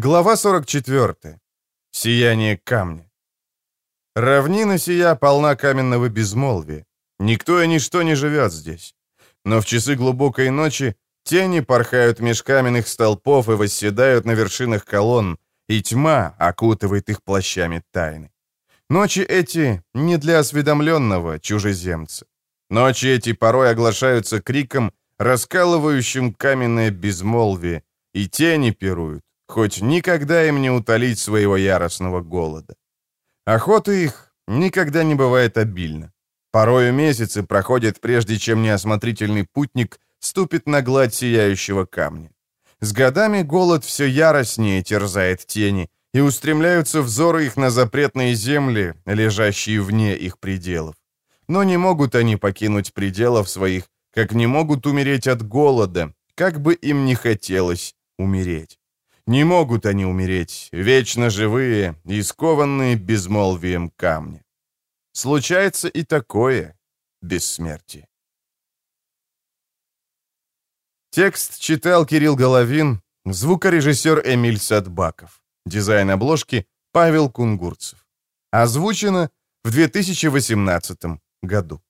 Глава 44. Сияние камня. Равнина сия полна каменного безмолвия. Никто и ничто не живет здесь. Но в часы глубокой ночи тени порхают меж каменных столпов и восседают на вершинах колонн, и тьма окутывает их плащами тайны. Ночи эти не для осведомленного чужеземца. Ночи эти порой оглашаются криком, раскалывающим каменное безмолвие, и тени пируют, хоть никогда им не утолить своего яростного голода. Охота их никогда не бывает обильна. Порою месяцы проходят, прежде чем неосмотрительный путник ступит на гладь сияющего камня. С годами голод все яростнее терзает тени, и устремляются взоры их на запретные земли, лежащие вне их пределов. Но не могут они покинуть пределов своих, как не могут умереть от голода, как бы им не хотелось умереть. Не могут они умереть, вечно живые и скованные безмолвием камня. Случается и такое бессмертие. Текст читал Кирилл Головин, звукорежиссер Эмиль Садбаков. Дизайн обложки Павел Кунгурцев. Озвучено в 2018 году.